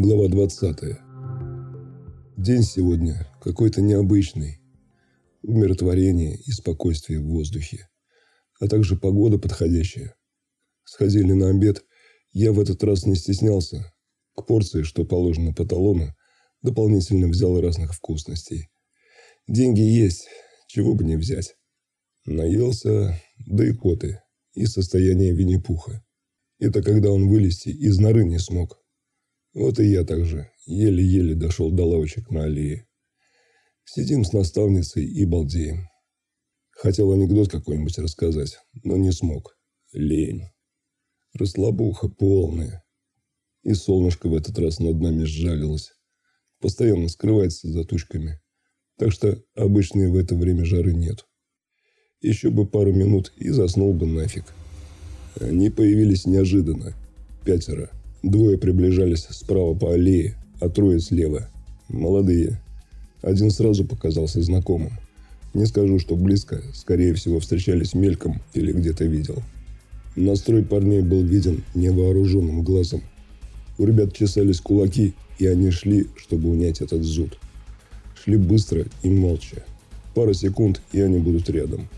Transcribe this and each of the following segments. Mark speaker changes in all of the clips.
Speaker 1: Глава 20. День сегодня какой-то необычный. Умиротворение и спокойствие в воздухе. А также погода подходящая. Сходили на обед. Я в этот раз не стеснялся. К порции, что положено по талону, дополнительно взял разных вкусностей. Деньги есть, чего бы не взять. Наелся, да и коты, и состояние Винни-Пуха. Это когда он вылезти из норы не смог. Вот и я также еле-еле дошел до лавочек на аллее. Сидим с наставницей и балдеем. Хотел анекдот какой-нибудь рассказать, но не смог. Лень. Расслабуха полная. И солнышко в этот раз над нами сжалилось. Постоянно скрывается за тучками. Так что обычной в это время жары нет. Еще бы пару минут и заснул бы нафиг. Они появились неожиданно. Пятеро. Двое приближались справа по аллее, а трое слева. Молодые. Один сразу показался знакомым. Не скажу, что близко, скорее всего, встречались мельком или где-то видел. Настрой парней был виден невооруженным глазом. У ребят чесались кулаки, и они шли, чтобы унять этот зуд. Шли быстро и молча. Пара секунд, и они будут рядом.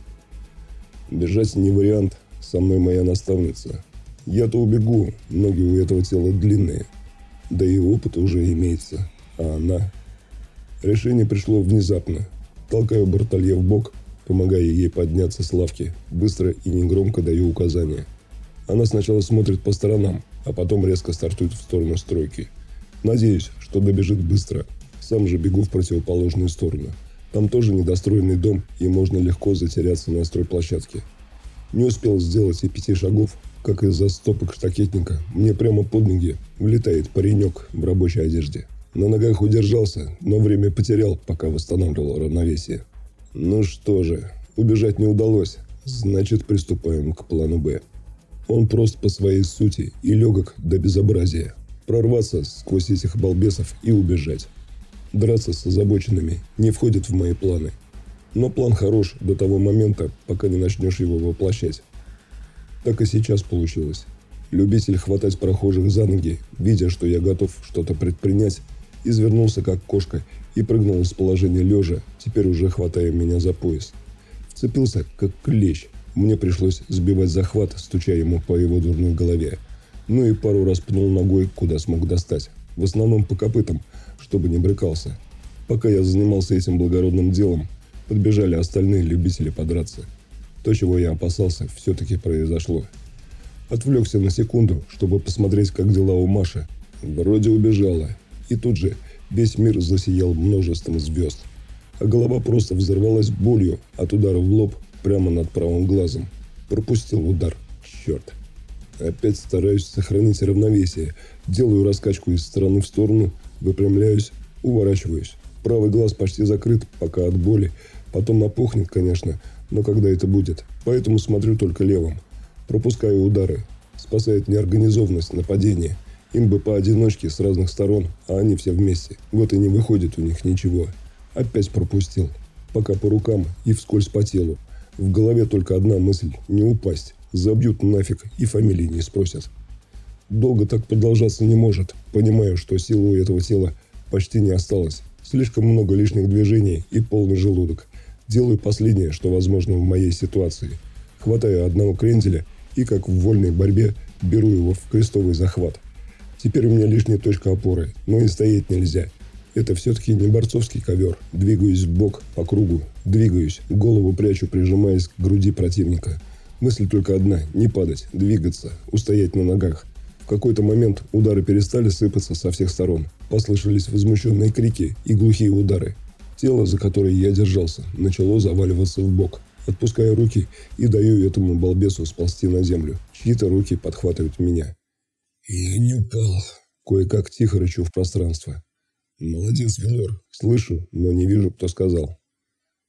Speaker 1: Бежать не вариант, со мной моя наставница – я-то убегу, ноги у этого тела длинные. Да и опыт уже имеется. А она... Решение пришло внезапно. Толкаю Бартолье в бок, помогая ей подняться с лавки. Быстро и негромко даю указания. Она сначала смотрит по сторонам, а потом резко стартует в сторону стройки. Надеюсь, что добежит быстро. Сам же бегу в противоположную сторону. Там тоже недостроенный дом, и можно легко затеряться на стройплощадке. Не успел сделать и пяти шагов, как из-за стопок штакетника, мне прямо под ноги влетает паренек в рабочей одежде. На ногах удержался, но время потерял, пока восстанавливал равновесие. Ну что же, убежать не удалось, значит приступаем к плану «Б». Он прост по своей сути и легок до безобразия. Прорваться сквозь этих балбесов и убежать. Драться с озабоченными не входит в мои планы. Но план хорош до того момента, пока не начнешь его воплощать. Так и сейчас получилось. Любитель хватать прохожих за ноги, видя, что я готов что-то предпринять, извернулся как кошка и прыгнул из положения лежа, теперь уже хватая меня за пояс. Вцепился, как клещ. Мне пришлось сбивать захват, стуча ему по его дурной голове. Ну и пару раз пнул ногой, куда смог достать. В основном по копытам, чтобы не брыкался. Пока я занимался этим благородным делом, подбежали остальные любители подраться. То, чего я опасался, все-таки произошло. Отвлекся на секунду, чтобы посмотреть, как дела у Маши. Вроде убежала. И тут же весь мир засиял множеством звезд. А голова просто взорвалась болью от удара в лоб прямо над правым глазом. Пропустил удар. Черт. Опять стараюсь сохранить равновесие. Делаю раскачку из стороны в сторону, выпрямляюсь, уворачиваюсь. Правый глаз почти закрыт, пока от боли. Потом опухнет, конечно, но когда это будет. Поэтому смотрю только левым. Пропускаю удары. Спасает неорганизованность нападения. Им бы поодиночке с разных сторон, а они все вместе. Вот и не выходит у них ничего. Опять пропустил. Пока по рукам и вскользь по телу. В голове только одна мысль – не упасть. Забьют нафиг и фамилии не спросят. Долго так продолжаться не может. Понимаю, что силы у этого тела почти не осталось. Слишком много лишних движений и полный желудок. Делаю последнее, что возможно в моей ситуации. Хватаю одного кренделя и, как в вольной борьбе, беру его в крестовый захват. Теперь у меня лишняя точка опоры, но и стоять нельзя. Это все-таки не борцовский ковер. Двигаюсь в бок по кругу. Двигаюсь, голову прячу, прижимаясь к груди противника. Мысль только одна – не падать, двигаться, устоять на ногах. В какой-то момент удары перестали сыпаться со всех сторон. Послышались возмущенные крики и глухие удары. Тело, за которое я держался, начало заваливаться в бок. Отпускаю руки и даю этому балбесу сползти на землю. Чьи-то руки подхватывают меня.
Speaker 2: «Я не упал».
Speaker 1: Кое-как тихо рычу в пространство. «Молодец, Велор. Слышу, но не вижу, кто сказал».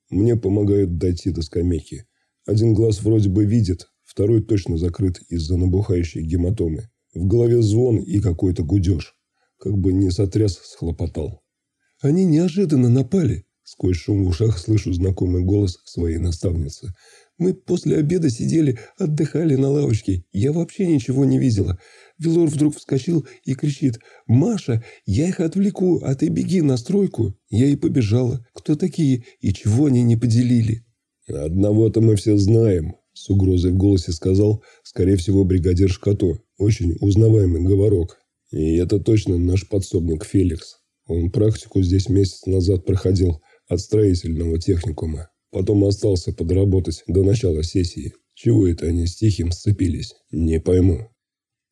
Speaker 1: Мне помогают дойти до скамейки. Один глаз вроде бы видит, второй точно закрыт из-за набухающей гематомы. В голове звон и какой-то гудеж. Как бы не сотряс, схлопотал.
Speaker 2: Они неожиданно напали.
Speaker 1: Сквозь шум в ушах слышу знакомый голос своей наставницы.
Speaker 2: Мы после обеда сидели, отдыхали на лавочке. Я вообще ничего не видела. Велор вдруг вскочил и кричит «Маша, я их отвлеку, а ты беги на стройку». Я и побежала. Кто такие и чего они не поделили?
Speaker 1: «Одного-то мы все знаем», – с угрозой в голосе сказал, скорее всего, бригадир Шкато. Очень узнаваемый говорок. И это точно наш подсобник Феликс. Он практику здесь месяц назад проходил от строительного техникума. Потом остался подработать до начала сессии. Чего это они с Тихим сцепились? Не пойму.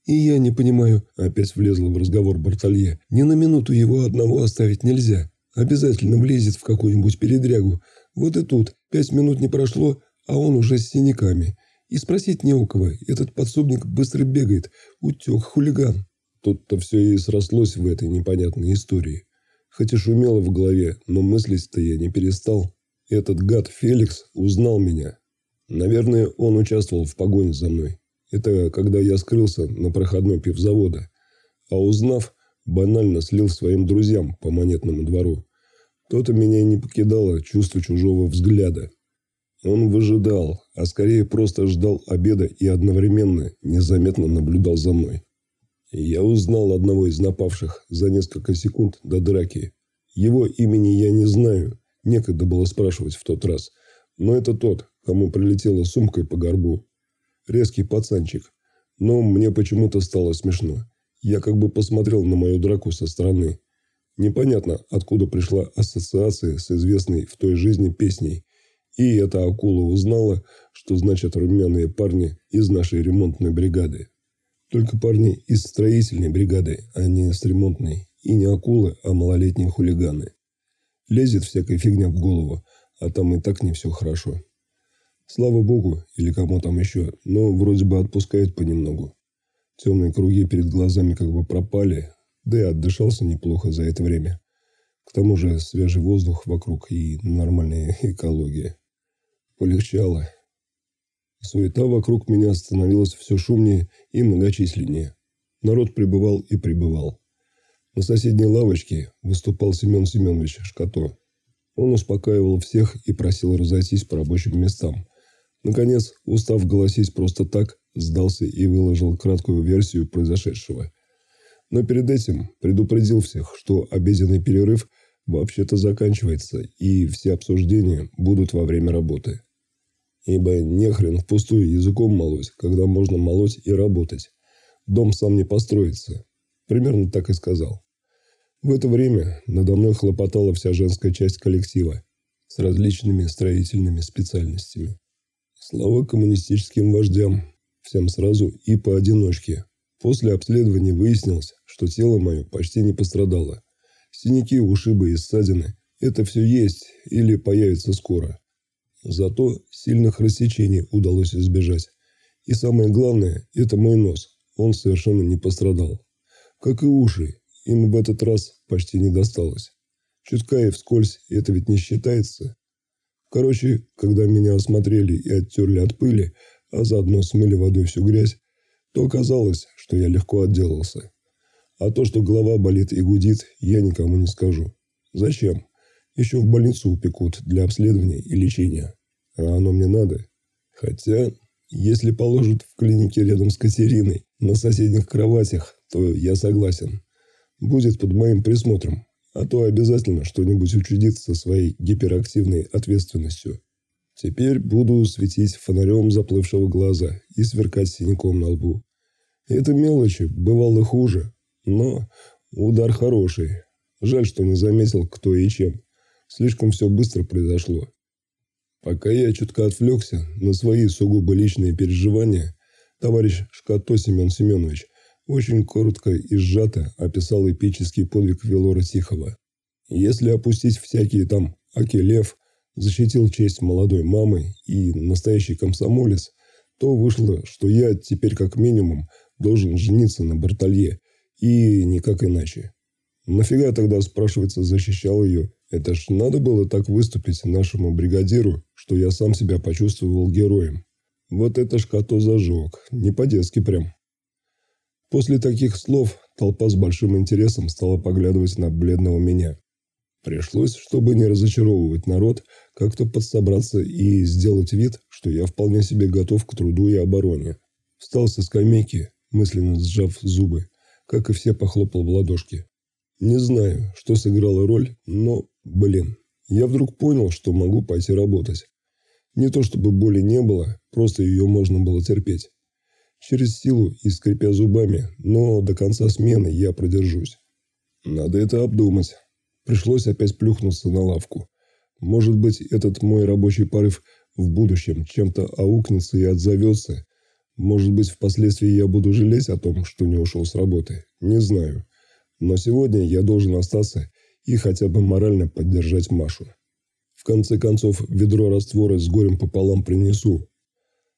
Speaker 2: И я не понимаю, опять влезла в разговор Бартолье. Ни на минуту его одного оставить нельзя. Обязательно влезет в какую-нибудь передрягу. Вот и тут пять минут не прошло, а он уже с синяками. И спросить не у кого. Этот подсобник быстро бегает. Утек, хулиган.
Speaker 1: Тут-то все и срослось в этой непонятной истории. Хоть и шумело в голове, но мыслить-то я не перестал. Этот гад Феликс узнал меня. Наверное, он участвовал в погоне за мной. Это когда я скрылся на проходной пивзавода. А узнав, банально слил своим друзьям по монетному двору. То-то меня не покидало чувство чужого взгляда. Он выжидал, а скорее просто ждал обеда и одновременно незаметно наблюдал за мной. Я узнал одного из напавших за несколько секунд до драки. Его имени я не знаю, некогда было спрашивать в тот раз. Но это тот, кому прилетела сумкой по горбу. Резкий пацанчик. Но мне почему-то стало смешно. Я как бы посмотрел на мою драку со стороны. Непонятно, откуда пришла ассоциация с известной в той жизни песней. И эта акула узнала, что значат румяные парни из нашей ремонтной бригады. Только парни из строительной бригады, а не с ремонтной. И не акулы, а малолетние хулиганы. Лезет всякая фигня в голову, а там и так не все хорошо. Слава богу, или кому там еще, но вроде бы отпускает понемногу. Темные круги перед глазами как бы пропали, да и отдышался неплохо за это время. К тому же свежий воздух вокруг и нормальная экология. Полегчало. Суета вокруг меня становилась все шумнее и многочисленнее. Народ прибывал и прибывал. На соседней лавочке выступал Семен Семенович Шкато. Он успокаивал всех и просил разойтись по рабочим местам. Наконец, устав голосить просто так, сдался и выложил краткую версию произошедшего. Но перед этим предупредил всех, что обеденный перерыв вообще-то заканчивается, и все обсуждения будут во время работы. Ибо нехрен впустую языком молоть, когда можно молоть и работать. Дом сам не построится. Примерно так и сказал. В это время надо мной хлопотала вся женская часть коллектива с различными строительными специальностями. Слава коммунистическим вождям, всем сразу и поодиночке. После обследования выяснилось, что тело мое почти не пострадало. Синяки, ушибы и ссадины – это все есть или появится скоро. Зато сильных рассечений удалось избежать. И самое главное – это мой нос. Он совершенно не пострадал. Как и уши, им в этот раз почти не досталось. Чутка и вскользь это ведь не считается. Короче, когда меня осмотрели и оттерли от пыли, а заодно смыли водой всю грязь, то оказалось, что я легко отделался. А то, что голова болит и гудит, я никому не скажу. Зачем? Еще в больницу упекут для обследования и лечения. А оно мне надо. Хотя, если положат в клинике рядом с Катериной, на соседних кроватях, то я согласен. Будет под моим присмотром. А то обязательно что-нибудь учудит со своей гиперактивной ответственностью. Теперь буду светить фонарем заплывшего глаза и сверкать синяком на лбу. Это мелочи, бывало хуже. Но удар хороший. Жаль, что не заметил, кто и чем. Слишком все быстро произошло. Пока я чутко отвлекся на свои сугубо личные переживания, товарищ Шкато Семен Семенович очень коротко и сжато описал эпический подвиг Велора Тихого. Если опустить всякие там Акелев, защитил честь молодой мамы и настоящий комсомолец, то вышло, что я теперь как минимум должен жениться на Бартолье, и никак иначе. Нафига тогда, спрашивается, защищал ее это ж надо было так выступить нашему бригадиру, что я сам себя почувствовал героем. Вот это ж кото зажег, не по-детски прям. После таких слов толпа с большим интересом стала поглядывать на бледного меня. Пришлось, чтобы не разочаровывать народ, как-то подсобраться и сделать вид, что я вполне себе готов к труду и обороне. Встал со скамейки, мысленно сжав зубы, как и все похлопал в ладошки. Не знаю, что сыграло роль, но, блин, я вдруг понял, что могу пойти работать. Не то чтобы боли не было, просто ее можно было терпеть. Через силу и скрипя зубами, но до конца смены я продержусь. Надо это обдумать. Пришлось опять плюхнуться на лавку. Может быть, этот мой рабочий порыв в будущем чем-то аукнется и отзовется. Может быть, впоследствии я буду жалеть о том, что не ушел с работы. Не знаю. Но сегодня я должен остаться и хотя бы морально поддержать Машу. В конце концов, ведро раствора с горем пополам принесу.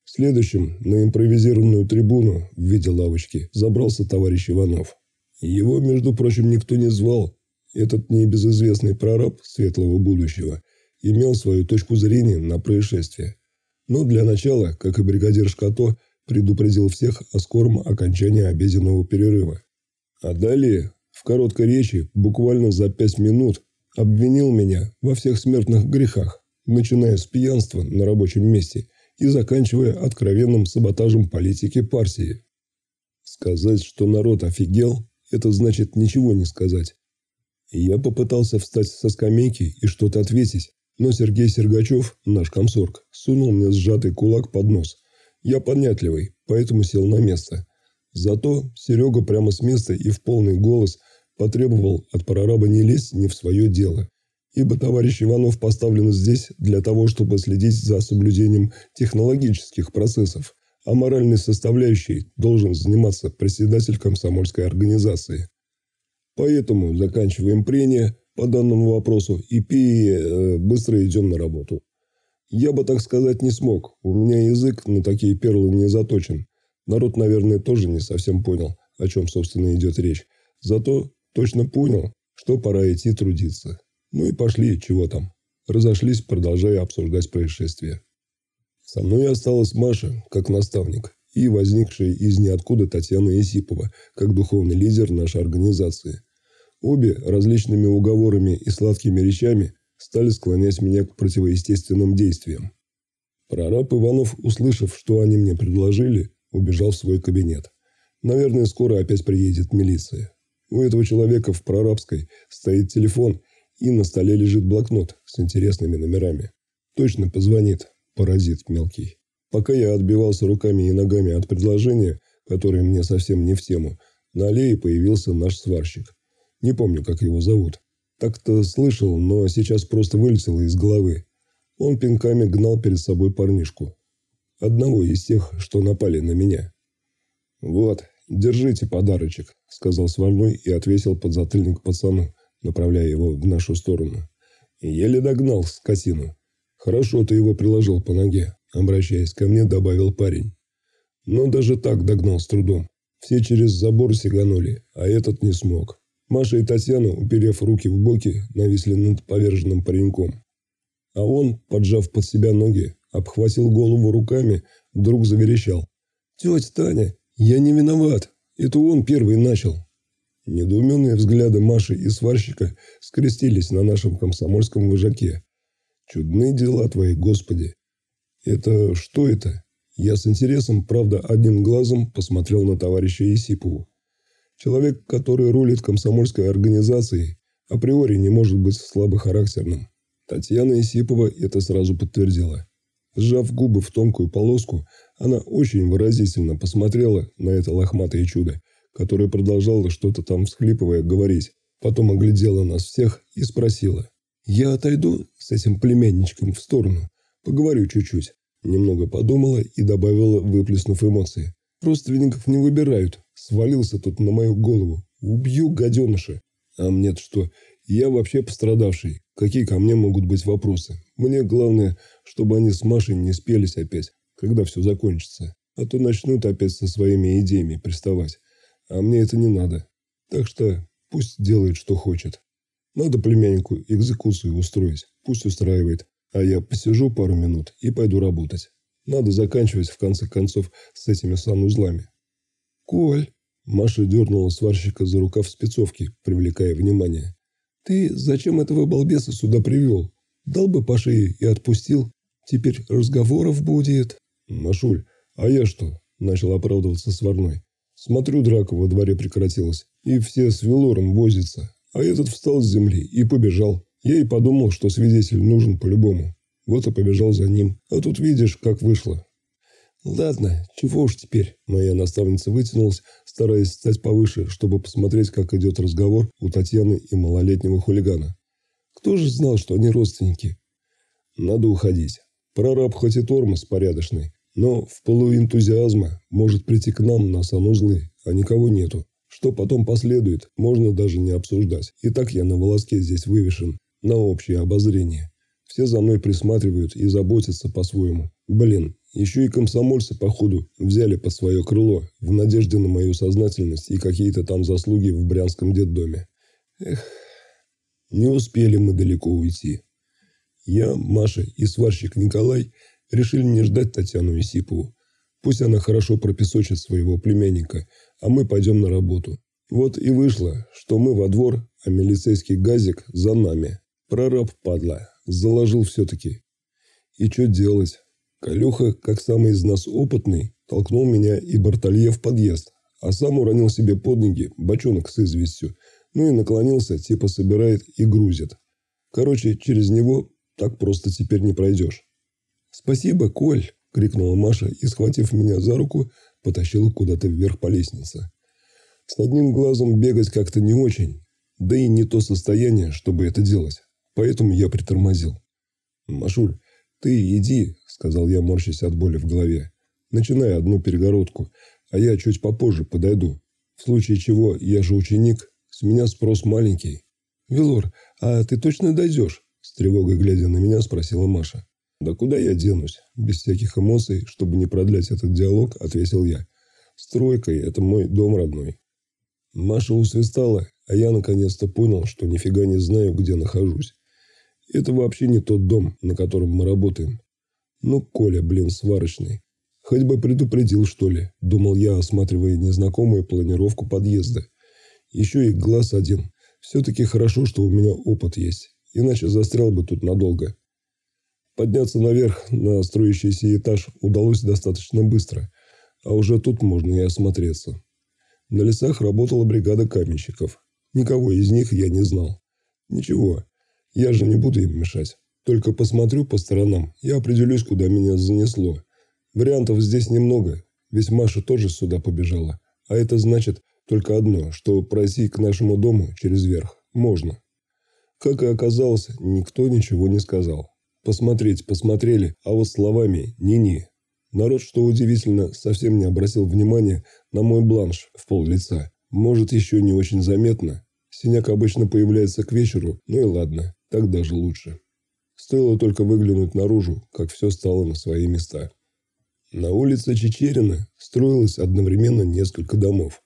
Speaker 1: Следующим на импровизированную трибуну в виде лавочки забрался товарищ Иванов. Его, между прочим, никто не звал. Этот небезызвестный прораб светлого будущего имел свою точку зрения на происшествие. Но для начала, как и бригадир Шкато, предупредил всех о скором окончании обеденного перерыва. А далее, в короткой речи, буквально за пять минут, обвинил меня во всех смертных грехах, начиная с пьянства на рабочем месте и заканчивая откровенным саботажем политики партии. Сказать, что народ офигел, это значит ничего не сказать. Я попытался встать со скамейки и что-то ответить, но Сергей Сергачев, наш комсорг, сунул мне сжатый кулак под нос. Я понятливый, поэтому сел на место. Зато Серега прямо с места и в полный голос потребовал от прораба не лезть не в свое дело. Ибо товарищ Иванов поставлен здесь для того, чтобы следить за соблюдением технологических процессов, а моральной составляющей должен заниматься председатель комсомольской организации. Поэтому заканчиваем прения по данному вопросу и пи э, быстро идем на работу. Я бы так сказать не смог, у меня язык на такие перлы не заточен. Народ, наверное, тоже не совсем понял, о чем, собственно, идет речь. Зато точно понял, что пора идти трудиться. Ну и пошли, чего там. Разошлись, продолжая обсуждать происшествие. Со мной осталась Маша, как наставник, и возникшая из ниоткуда Татьяна Исипова, как духовный лидер нашей организации. Обе различными уговорами и сладкими речами стали склонять меня к противоестественным действиям. Прораб Иванов, услышав, что они мне предложили, убежал в свой кабинет. Наверное, скоро опять приедет милиция. У этого человека в прорабской стоит телефон, и на столе лежит блокнот с интересными номерами. Точно позвонит, паразит мелкий. Пока я отбивался руками и ногами от предложения, которое мне совсем не в тему, на аллее появился наш сварщик. Не помню, как его зовут. Так-то слышал, но сейчас просто вылетело из головы. Он пинками гнал перед собой парнишку. Одного из тех, что напали на меня. «Вот, держите подарочек», – сказал сварной и отвесил подзатыльник пацану, направляя его в нашу сторону. Еле догнал скотину. «Хорошо ты его приложил по ноге», – обращаясь ко мне, добавил парень. Но даже так догнал с трудом. Все через забор сиганули, а этот не смог. Маша и Татьяна, уперев руки в боки, нависли над поверженным пареньком. А он, поджав под себя ноги, обхватил голову руками, вдруг заверещал. «Тетя Таня, я не виноват. Это он первый начал». Недоуменные взгляды Маши и сварщика скрестились на нашем комсомольском вожаке. «Чудные дела твои, Господи!» «Это что это?» Я с интересом, правда, одним глазом посмотрел на товарища Исипову. Человек, который рулит комсомольской организацией, априори не может быть слабохарактерным. Татьяна Исипова это сразу подтвердила. Сжав губы в тонкую полоску, она очень выразительно посмотрела на это лохматое чудо, которое продолжало что-то там всхлипывая говорить. Потом оглядела нас всех и спросила. «Я отойду с этим племянничком в сторону. Поговорю чуть-чуть». Немного подумала и добавила, выплеснув эмоции. Родственников не выбирают. Свалился тут на мою голову. Убью гаденыша. А мне-то что? Я вообще пострадавший. Какие ко мне могут быть вопросы? Мне главное, чтобы они с Машей не спелись опять, когда все закончится. А то начнут опять со своими идеями приставать. А мне это не надо. Так что пусть делает, что хочет. Надо племяннику экзекуцию устроить. Пусть устраивает. А я посижу пару минут и пойду работать. Надо заканчивать, в конце концов, с этими санузлами. «Коль!» – Маша дернула сварщика за рукав спецовки, привлекая внимание. «Ты зачем этого балбеса сюда привел? Дал бы по шее и отпустил. Теперь разговоров будет». «Машуль, а я что?» – начал оправдываться сварной. Смотрю, драка во дворе прекратилась, и все с Велором возятся. А этот встал с земли и побежал. Я и подумал, что свидетель нужен по-любому. Вот и побежал за ним. А тут видишь, как вышло.
Speaker 2: Ладно, чего уж теперь. Моя наставница вытянулась, стараясь стать повыше, чтобы посмотреть, как идет разговор у Татьяны и малолетнего хулигана. Кто же знал, что они родственники?
Speaker 1: Надо уходить. Прораб хоть и тормоз порядочный, но в полу энтузиазма может прийти к нам на санузлы, а никого нету. Что потом последует, можно даже не обсуждать. И так я на волоске здесь вывешен, на общее обозрение. Все за мной присматривают и заботятся по-своему. Блин, еще и комсомольцы, походу, взяли под свое крыло, в надежде на мою сознательность и какие-то там заслуги в брянском детдоме. Эх, не успели мы далеко уйти. Я, Маша и сварщик Николай решили не ждать Татьяну Исипову. Пусть она хорошо пропесочит своего племянника, а мы пойдем на работу. Вот и вышло, что мы во двор, а милицейский газик за нами. Прораб, падла, заложил все-таки. И что делать? Калюха, как самый из нас опытный, толкнул меня и Бартолье в подъезд, а сам уронил себе под ноги бочонок с известью, ну и наклонился, типа собирает и грузит. Короче, через него так просто теперь не пройдешь.
Speaker 2: «Спасибо, Коль!» – крикнула Маша и, схватив меня за руку, потащила куда-то вверх по лестнице. С одним глазом бегать как-то не очень, да и не то состояние, чтобы это делать. Поэтому я притормозил. «Машуль, ты иди», – сказал я, морщась от боли в голове. «Начинай одну перегородку, а я чуть попозже подойду. В случае чего, я же ученик, с меня спрос маленький». «Велор, а ты точно дойдешь?» – с тревогой глядя на меня, спросила Маша. «Да куда я денусь?» Без всяких эмоций, чтобы не продлять этот диалог, ответил я. «Стройкой – это мой дом родной». Маша усвистала, а я наконец-то понял, что нифига не знаю, где нахожусь. Это вообще не тот дом, на котором мы работаем. Ну, Коля, блин, сварочный. Хоть бы предупредил, что ли, думал я, осматривая незнакомую планировку подъезда. Еще и глаз один. Все-таки хорошо, что у меня опыт есть, иначе застрял бы тут надолго. Подняться наверх на строящийся этаж удалось достаточно быстро, а уже тут можно и осмотреться. На лесах работала бригада каменщиков. Никого из них я не знал. Ничего, я же не буду им мешать. Только посмотрю по сторонам и определюсь, куда меня занесло. Вариантов здесь немного, ведь Маша тоже сюда побежала. А это значит только одно, что пройти к нашему дому через верх можно. Как и оказалось, никто ничего не сказал. Посмотреть посмотрели, а вот словами «ни-ни». Народ, что удивительно, совсем не обратил внимания на мой бланш в пол лица. Может, еще не очень заметно. Синяк обычно появляется к вечеру, ну и ладно, так даже лучше. Стоило только выглянуть наружу, как все стало на свои места. На улице Чечерина строилось одновременно несколько домов.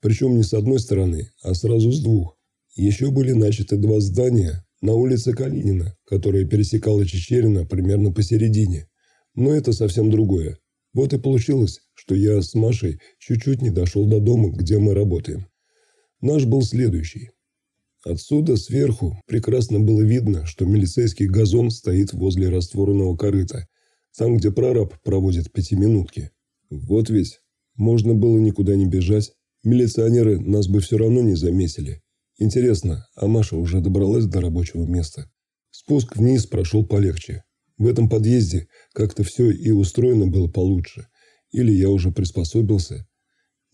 Speaker 2: Причем не с одной стороны, а сразу с двух. Еще были начаты два здания, на улице Калинина, которая пересекала Чечерина примерно посередине. Но это совсем другое. Вот и получилось, что я с Машей чуть-чуть не дошел до дома, где мы работаем. Наш был следующий. Отсюда, сверху, прекрасно было видно, что милицейский газон стоит возле растворенного корыта, там, где прораб проводит пятиминутки. Вот ведь, можно было никуда не бежать, милиционеры нас бы все равно не заметили. Интересно, а Маша уже добралась до рабочего места? Спуск вниз прошел полегче. В этом подъезде как-то все и устроено было получше. Или я уже приспособился.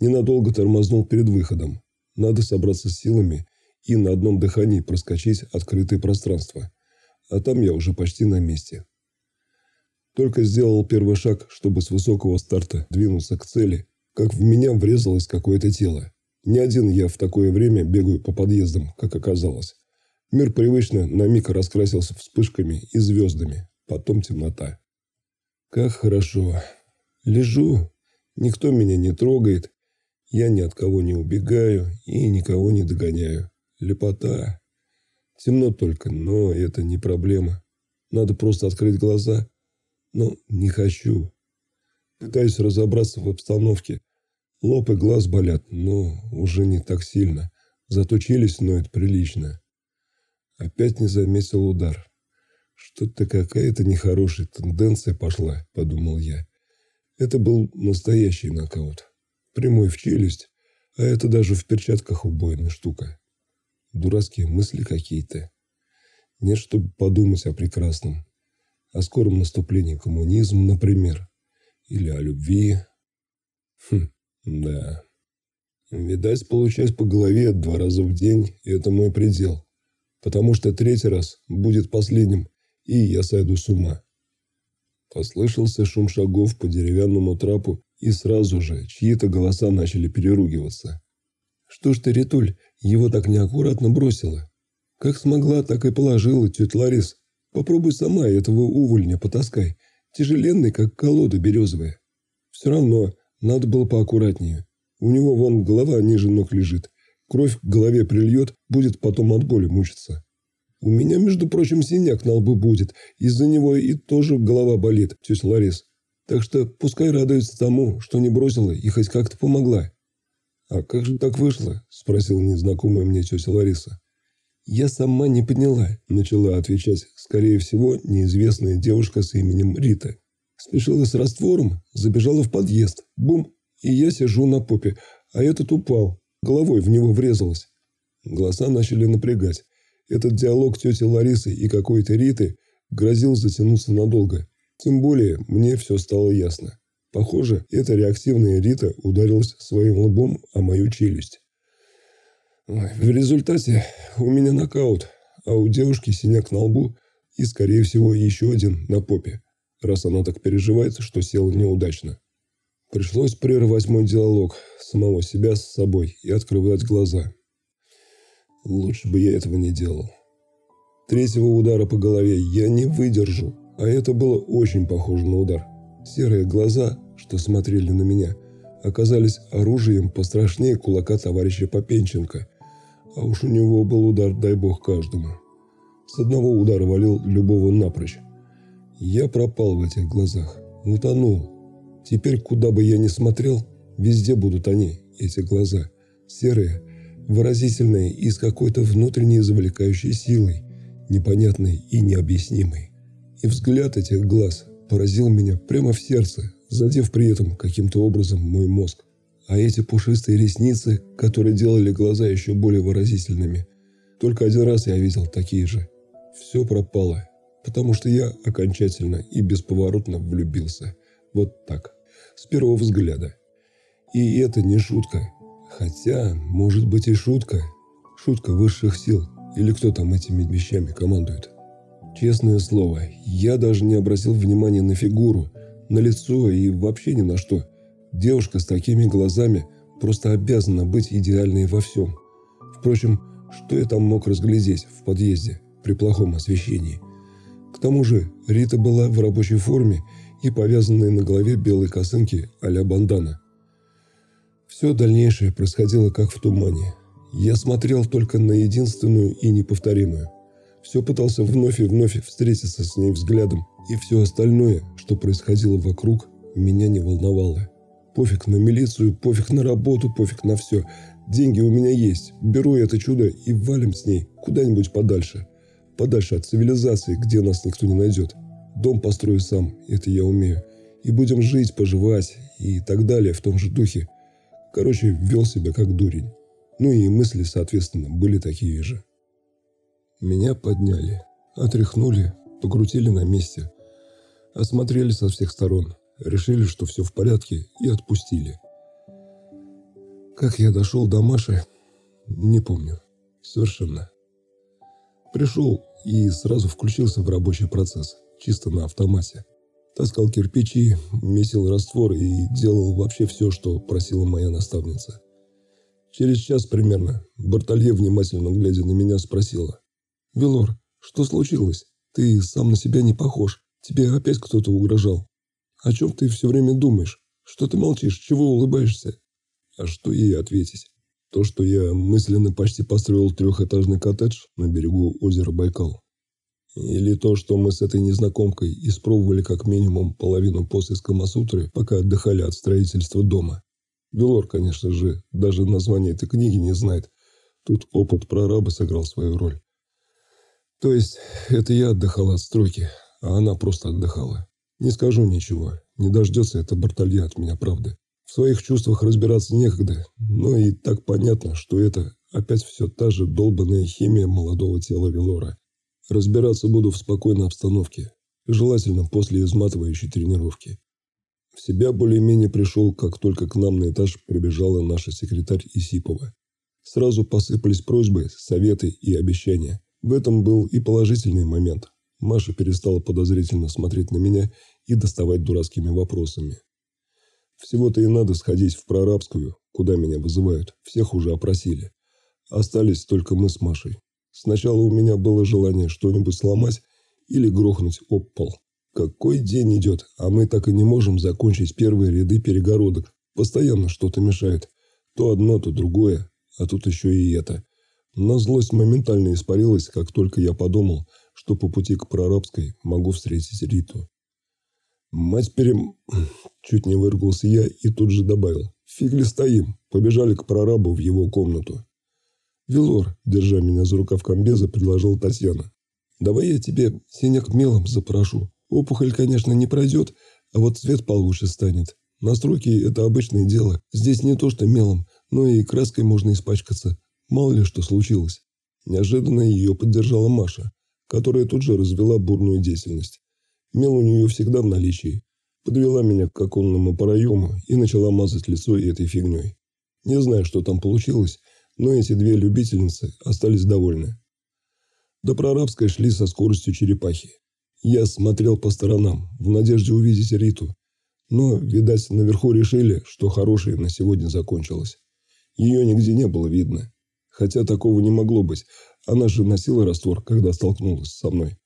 Speaker 2: Ненадолго тормознул перед выходом. Надо собраться с силами и на одном дыхании проскочить открытое пространство. А там я уже почти на месте. Только сделал первый шаг, чтобы с высокого старта двинуться к цели, как в меня врезалось какое-то тело. Не один я в такое время бегаю по подъездам, как оказалось. Мир привычно на миг раскрасился вспышками и звездами, потом темнота. Как хорошо. Лежу, никто меня не трогает, я ни от кого не убегаю и никого не догоняю. Лепота. Темно только, но это не проблема. Надо просто открыть глаза. Но не хочу. Пытаюсь разобраться в обстановке – Лоб и глаз болят, но уже не так сильно. Зато челюсть ноет прилично. Опять не заметил удар. Что-то какая-то нехорошая тенденция пошла, подумал я. Это был настоящий нокаут.
Speaker 1: прямой в челюсть, а это даже в перчатках убойная штука. Дурацкие мысли какие-то. Нет, чтобы подумать о прекрасном. О скором наступлении коммунизма, например. Или о любви. Хм, да. Видать, получать по голове два раза в день – это мой предел. Потому что третий раз будет последним, и я сойду с ума. Послышался шум шагов по деревянному трапу, и сразу же чьи-то голоса начали переругиваться. «Что ж ты, Ритуль, его так неаккуратно бросила? Как смогла, так и положила, тетя Ларис. Попробуй сама этого увольня потаскай. Тяжеленный, как колода березовая. Все равно, надо было поаккуратнее. У него вон голова ниже ног лежит. Кровь к голове прильет, будет потом от боли мучиться. У меня, между прочим, синяк на лбу будет. Из-за него и тоже голова болит, тетя Ларис. Так что пускай радуется тому, что не бросила и хоть как-то помогла. «А как же так вышло?» – спросила незнакомая мне тетя Лариса. «Я сама не поняла», – начала отвечать, скорее всего, неизвестная девушка с именем Рита. Спешила с раствором, забежала в подъезд. Бум! И я сижу на попе, а этот упал. Головой в него врезалась. Голоса начали напрягать. Этот диалог тети Ларисы и какой-то Риты грозил затянуться надолго. Тем более мне все стало ясно. Похоже, эта реактивная Рита ударилась своим лбом о мою челюсть. В результате у меня нокаут, а у девушки синяк на лбу и, скорее всего, еще один на попе, раз она так переживает, что села неудачно. Пришлось прервать мой диалог самого себя с собой и открывать глаза. Лучше бы я этого не делал. Третьего удара по голове я не выдержу, а это было очень похоже на удар. Серые глаза, что смотрели на меня, оказались оружием пострашнее кулака товарища Попенченко, а уж у него был удар, дай бог, каждому. С одного удара валил любого напрочь. Я пропал в этих глазах, утонул. Теперь, куда бы я ни смотрел, везде будут они, эти глаза, серые, выразительные и с какой-то внутренней завлекающей силой, непонятной и необъяснимой. И взгляд этих глаз поразил меня прямо в сердце, задев при этом каким-то образом мой мозг. А эти пушистые ресницы, которые делали глаза еще более выразительными, только один раз я видел такие же. Все пропало, потому что я окончательно и бесповоротно влюбился. Вот так, с первого взгляда. И это не шутка. Хотя, может быть и шутка. Шутка высших сил. Или кто там этими вещами командует. Честное слово, я даже не обратил внимания на фигуру, на лицо и вообще ни на что. Девушка с такими глазами просто обязана быть идеальной во всем. Впрочем, что я там мог разглядеть в подъезде при плохом освещении? К тому же Рита была в рабочей форме и повязанной на голове белой косынки а-ля бандана. Все дальнейшее происходило как в тумане. Я смотрел только на единственную и неповторимую. Все пытался вновь и вновь встретиться с ней взглядом, и все остальное, что происходило вокруг, меня не волновало. Пофиг на милицию, пофиг на работу, пофиг на все. Деньги у меня есть. Беру это чудо и валим с ней куда-нибудь подальше. Подальше от цивилизации, где нас никто не найдет. Дом построю сам, это я умею. И будем жить, поживать и так далее в том же духе. Короче, вел себя как дурень. Ну и мысли, соответственно, были такие же. Меня подняли, отряхнули, покрутили на месте, осмотрели со всех сторон, решили, что все в порядке и отпустили. Как я дошел до Маши, не помню. Совершенно. Пришел и сразу включился в рабочий процесс, чисто на автомате. Таскал кирпичи, месил раствор и делал вообще все, что просила моя наставница. Через час примерно Бартолье, внимательно глядя на меня, спросила. «Велор, что случилось? Ты сам на себя не похож. Тебе опять кто-то угрожал. О чем ты все время думаешь? Что ты молчишь? Чего улыбаешься?» А что ей ответить? То, что я мысленно почти построил трехэтажный коттедж на берегу озера Байкал. Или то, что мы с этой незнакомкой испробовали как минимум половину пост из Камасутры, пока отдыхали от строительства дома. Велор, конечно же, даже название этой книги не знает. Тут опыт прораба сыграл свою роль. То есть, это я отдыхал от стройки, а она просто отдыхала. Не скажу ничего, не дождется это Бартолье от меня правды. В своих чувствах разбираться некогда, но и так понятно, что это опять все та же долбанная химия молодого тела Велора. Разбираться буду в спокойной обстановке, желательно после изматывающей тренировки. В себя более-менее пришел, как только к нам на этаж прибежала наша секретарь Исипова. Сразу посыпались просьбы, советы и обещания. В этом был и положительный момент. Маша перестала подозрительно смотреть на меня и доставать дурацкими вопросами. Всего-то и надо сходить в прорабскую, куда меня вызывают. Всех уже опросили. Остались только мы с Машей. Сначала у меня было желание что-нибудь сломать или грохнуть об пол. Какой день идет, а мы так и не можем закончить первые ряды перегородок. Постоянно что-то мешает. То одно, то другое, а тут еще и это. Но злость моментально испарилась, как только я подумал, что по пути к прорабской могу встретить Риту. Мать перем... Чуть не выругался я и тут же добавил. Фиг ли стоим, побежали к прорабу в его комнату. «Велор», держа меня за рукав комбеза, предложил Татьяна. «Давай я тебе синяк мелом запрошу. Опухоль, конечно, не пройдет, а вот цвет получше станет. Настройки – это обычное дело. Здесь не то что мелом, но и краской можно испачкаться. Мало ли что случилось». Неожиданно ее поддержала Маша, которая тут же развела бурную деятельность. Мел у нее всегда в наличии. Подвела меня к оконному проему и начала мазать лицо этой фигней. Не знаю, что там получилось, но эти две любительницы остались довольны. До прорабской шли со скоростью черепахи. Я смотрел по сторонам, в надежде увидеть Риту. Но, видать, наверху решили, что хорошее на сегодня закончилось. Ее нигде не было видно. Хотя такого не могло быть. Она же носила раствор, когда столкнулась со мной.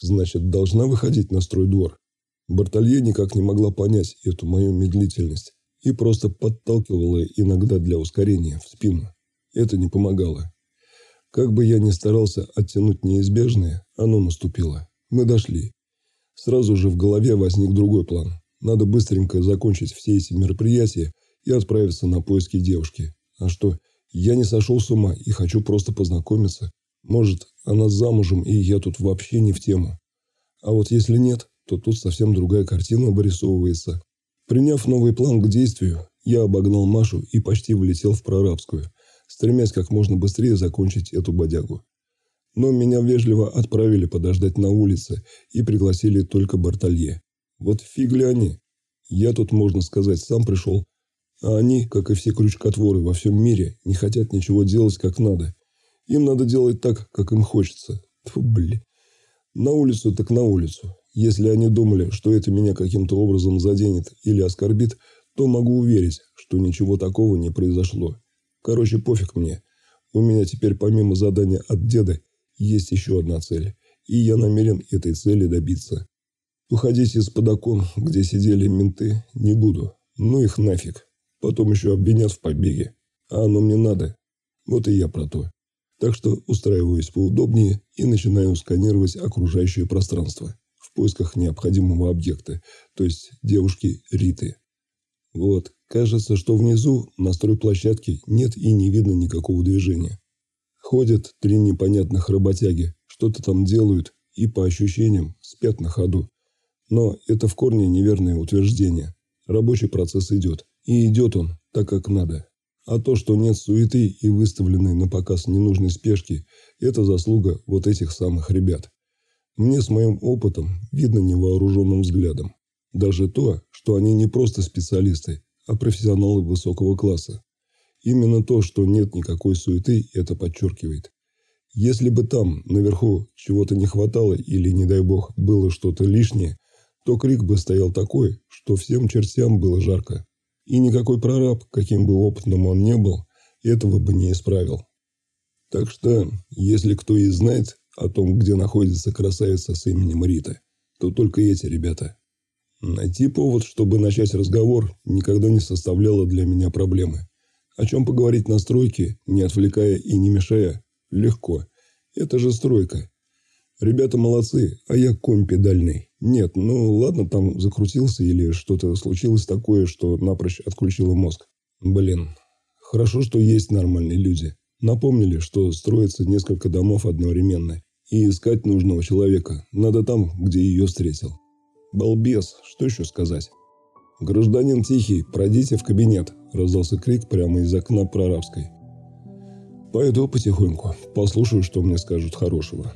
Speaker 1: Значит, должна выходить на стройдвор. Бартолье никак не могла понять эту мою медлительность и просто подталкивала иногда для ускорения в спину. Это не помогало. Как бы я ни старался оттянуть неизбежное, оно наступило. Мы дошли. Сразу же в голове возник другой план. Надо быстренько закончить все эти мероприятия и отправиться на поиски девушки. А что, я не сошел с ума и хочу просто познакомиться. Может, она замужем, и я тут вообще не в тему. А вот если нет, то тут совсем другая картина вырисовывается. Приняв новый план к действию, я обогнал Машу и почти влетел в прорабскую – стремясь как можно быстрее закончить эту бодягу. Но меня вежливо отправили подождать на улице и пригласили только Бартолье. Вот фиг ли они. Я тут, можно сказать, сам пришел. А они, как и все крючкотворы во всем мире, не хотят ничего делать как надо. Им надо делать так, как им хочется. Фу, блин. На улицу так на улицу. Если они думали, что это меня каким-то образом заденет или оскорбит, то могу уверить, что ничего такого не произошло. Короче, пофиг мне. У меня теперь помимо задания от деда есть еще одна цель, и я намерен этой цели добиться. Уходить из-под окон, где сидели менты, не буду. Ну их нафиг. Потом еще обвинят в побеге. А оно мне надо. Вот и я про то. Так что устраиваюсь поудобнее и начинаю сканировать окружающее пространство в поисках необходимого объекта, то есть девушки Риты. Вот, кажется, что внизу, на стройплощадке, нет и не видно никакого движения. Ходят три непонятных работяги, что-то там делают и, по ощущениям, спят на ходу. Но это в корне неверное утверждение. Рабочий процесс идет. И идет он так, как надо. А то, что нет суеты и выставленной на показ ненужной спешки, это заслуга вот этих самых ребят. Мне с моим опытом видно невооруженным взглядом. Даже то, что они не просто специалисты, а профессионалы высокого класса. Именно то, что нет никакой суеты, это подчеркивает. Если бы там, наверху, чего-то не хватало или, не дай бог, было что-то лишнее, то крик бы стоял такой, что всем чертям было жарко. И никакой прораб, каким бы опытным он не был, этого бы не исправил. Так что, если кто и знает о том, где находится красавица с именем Рита, то только эти ребята – Найти повод, чтобы начать разговор, никогда не составляло для меня проблемы. О чем поговорить на стройке, не отвлекая и не мешая, легко. Это же стройка. Ребята молодцы, а я конь педальный. Нет, ну ладно, там закрутился или что-то случилось такое, что напрочь отключило мозг. Блин, хорошо, что есть нормальные люди. Напомнили, что строится несколько домов одновременно. И искать нужного человека надо там, где ее встретил. Балбес, что еще сказать? «Гражданин Тихий, пройдите в кабинет», – раздался крик прямо из окна прорабской. «Пойду потихоньку, послушаю, что мне скажут хорошего».